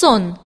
son.